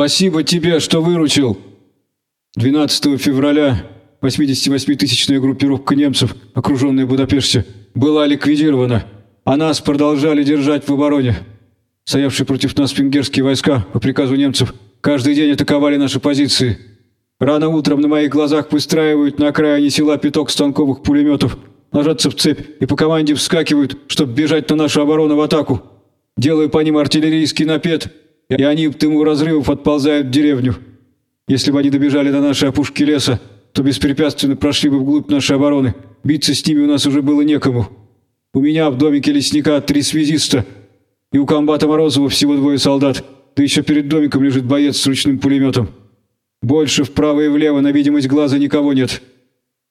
Спасибо тебе, что выручил!» 12 февраля 88-тысячная группировка немцев, окруженная Будапеште, была ликвидирована, а нас продолжали держать в обороне. Стоявшие против нас венгерские войска, по приказу немцев, каждый день атаковали наши позиции. Рано утром на моих глазах выстраивают на окраине села пяток станковых пулеметов, ложатся в цепь и по команде вскакивают, чтобы бежать на нашу оборону в атаку. Делаю по ним артиллерийский напет, и они в тыму разрывов отползают в деревню. Если бы они добежали до нашей опушки леса, то беспрепятственно прошли бы вглубь нашей обороны. Биться с ними у нас уже было некому. У меня в домике лесника три связиста – и у комбата Морозова всего двое солдат, да еще перед домиком лежит боец с ручным пулеметом. Больше вправо и влево на видимость глаза никого нет.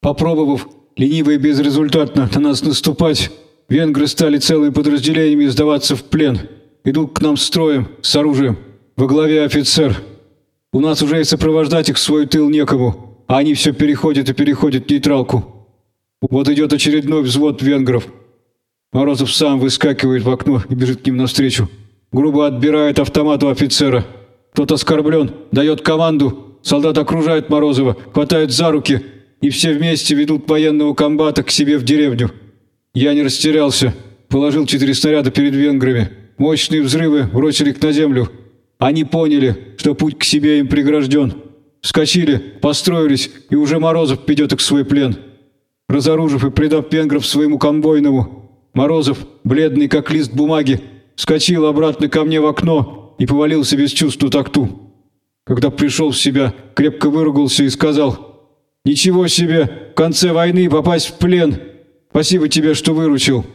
Попробовав лениво и безрезультатно на нас наступать, венгры стали целыми подразделениями сдаваться в плен. Идут к нам строем, с оружием, во главе офицер. У нас уже и сопровождать их в свой тыл некому, а они все переходят и переходят нейтралку. Вот идет очередной взвод венгров – Морозов сам выскакивает в окно и бежит к ним навстречу. Грубо отбирает автомат у офицера. Тот оскорблен, дает команду. Солдат окружает Морозова, хватает за руки, и все вместе ведут военного комбата к себе в деревню. Я не растерялся. Положил четыре снаряда перед венграми. Мощные взрывы бросили их на землю. Они поняли, что путь к себе им прегражден. Вскочили, построились, и уже Морозов ведет их в свой плен. Разоружив и предав венгров своему комбойному, Морозов, бледный как лист бумаги, вскочил обратно ко мне в окно и повалился без чувства такту. Когда пришел в себя, крепко выругался и сказал, «Ничего себе, в конце войны попасть в плен! Спасибо тебе, что выручил!»